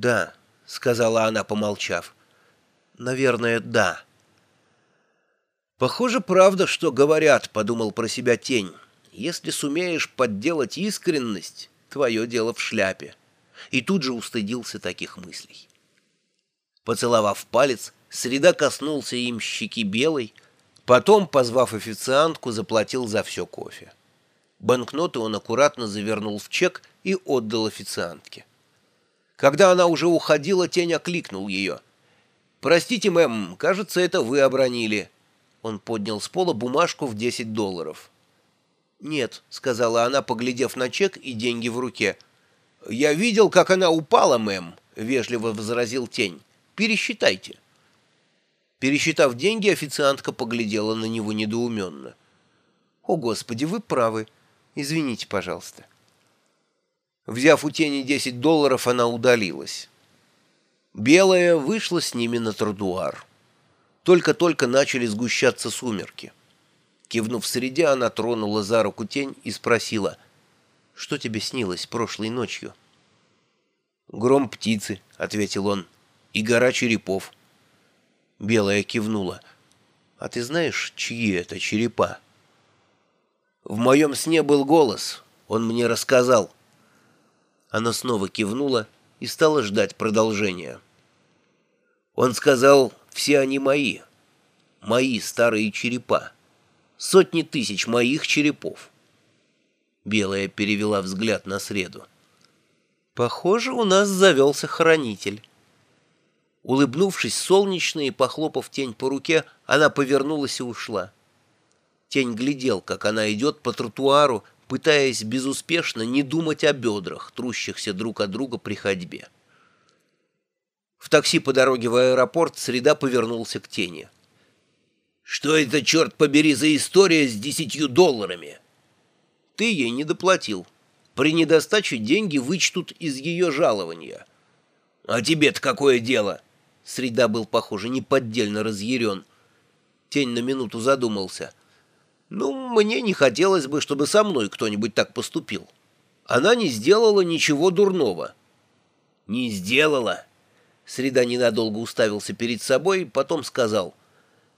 «Да», — сказала она, помолчав. «Наверное, да». «Похоже, правда, что говорят», — подумал про себя тень. «Если сумеешь подделать искренность, твое дело в шляпе». И тут же устыдился таких мыслей. Поцеловав палец, Среда коснулся им щеки белой, потом, позвав официантку, заплатил за все кофе. Банкноты он аккуратно завернул в чек и отдал официантке. Когда она уже уходила, тень окликнул ее. «Простите, мэм, кажется, это вы обронили». Он поднял с пола бумажку в 10 долларов. «Нет», — сказала она, поглядев на чек и деньги в руке. «Я видел, как она упала, мэм», — вежливо возразил тень. «Пересчитайте». Пересчитав деньги, официантка поглядела на него недоуменно. «О, Господи, вы правы. Извините, пожалуйста». Взяв у тени 10 долларов, она удалилась. Белая вышла с ними на тротуар. Только-только начали сгущаться сумерки. Кивнув среде, она тронула за руку тень и спросила, «Что тебе снилось прошлой ночью?» «Гром птицы», — ответил он, — «и гора черепов». Белая кивнула. «А ты знаешь, чьи это черепа?» «В моем сне был голос. Он мне рассказал». Она снова кивнула и стала ждать продолжения. Он сказал, все они мои. Мои старые черепа. Сотни тысяч моих черепов. Белая перевела взгляд на среду. «Похоже, у нас завелся хранитель». Улыбнувшись солнечно и похлопав тень по руке, она повернулась и ушла. Тень глядел, как она идет по тротуару, пытаясь безуспешно не думать о бедрах, трущихся друг от друга при ходьбе. В такси по дороге в аэропорт Среда повернулся к тени. «Что это, черт побери, за история с десятью долларами?» «Ты ей не доплатил. При недостаче деньги вычтут из ее жалования». «А тебе-то какое дело?» Среда был, похоже, неподдельно разъярен. Тень на минуту задумался — ну, мне не хотелось бы, чтобы со мной кто-нибудь так поступил. Она не сделала ничего дурного. Не сделала? Среда ненадолго уставился перед собой, потом сказал.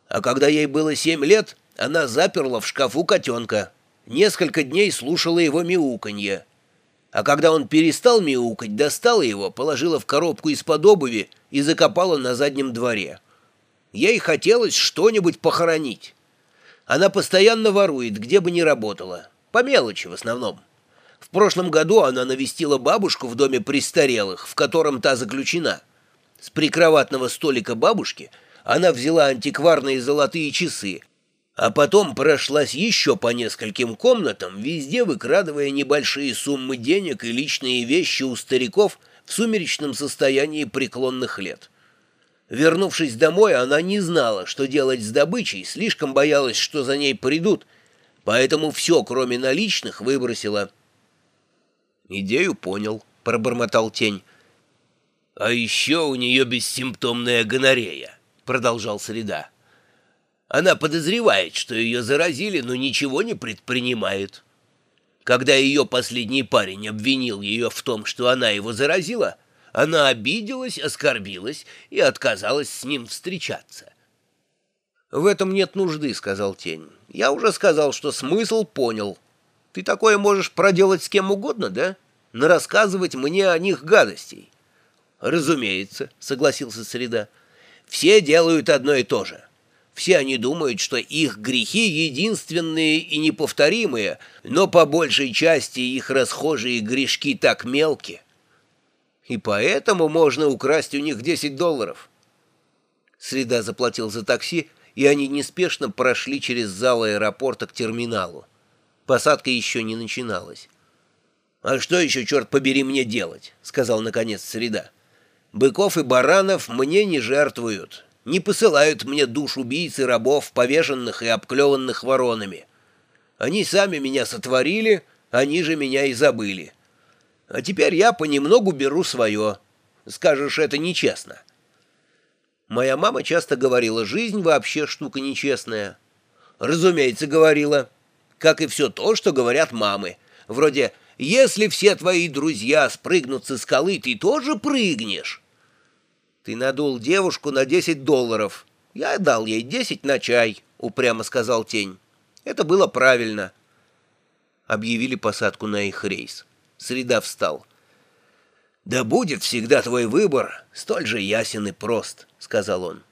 А когда ей было семь лет, она заперла в шкафу котенка. Несколько дней слушала его мяуканье. А когда он перестал мяукать, достала его, положила в коробку из-под обуви и закопала на заднем дворе. Ей хотелось что-нибудь похоронить. Она постоянно ворует, где бы ни работала. По мелочи в основном. В прошлом году она навестила бабушку в доме престарелых, в котором та заключена. С прикроватного столика бабушки она взяла антикварные золотые часы, а потом прошлась еще по нескольким комнатам, везде выкрадывая небольшие суммы денег и личные вещи у стариков в сумеречном состоянии преклонных лет. Вернувшись домой, она не знала, что делать с добычей, слишком боялась, что за ней придут, поэтому все, кроме наличных, выбросила. «Идею понял», — пробормотал тень. «А еще у нее бессимптомная гонорея», — продолжал Среда. «Она подозревает, что ее заразили, но ничего не предпринимает. Когда ее последний парень обвинил ее в том, что она его заразила, — она обиделась, оскорбилась и отказалась с ним встречаться. «В этом нет нужды», — сказал Тень. «Я уже сказал, что смысл понял. Ты такое можешь проделать с кем угодно, да? Нарассказывать мне о них гадостей». «Разумеется», — согласился Среда. «Все делают одно и то же. Все они думают, что их грехи единственные и неповторимые, но по большей части их расхожие грешки так мелкие и поэтому можно украсть у них 10 долларов. Среда заплатил за такси, и они неспешно прошли через зал аэропорта к терминалу. Посадка еще не начиналась. «А что еще, черт побери, мне делать?» — сказал наконец Среда. «Быков и баранов мне не жертвуют, не посылают мне душ убийц и рабов, повешенных и обклеванных воронами. Они сами меня сотворили, они же меня и забыли». А теперь я понемногу беру свое. Скажешь, это нечестно. Моя мама часто говорила, жизнь вообще штука нечестная. Разумеется, говорила. Как и все то, что говорят мамы. Вроде Если все твои друзья спрыгнут со скалы, ты тоже прыгнешь. Ты надул девушку на 10 долларов. Я дал ей 10 на чай, упрямо сказал тень. Это было правильно. Объявили посадку на их рейс. Среда встал. «Да будет всегда твой выбор столь же ясен и прост», — сказал он.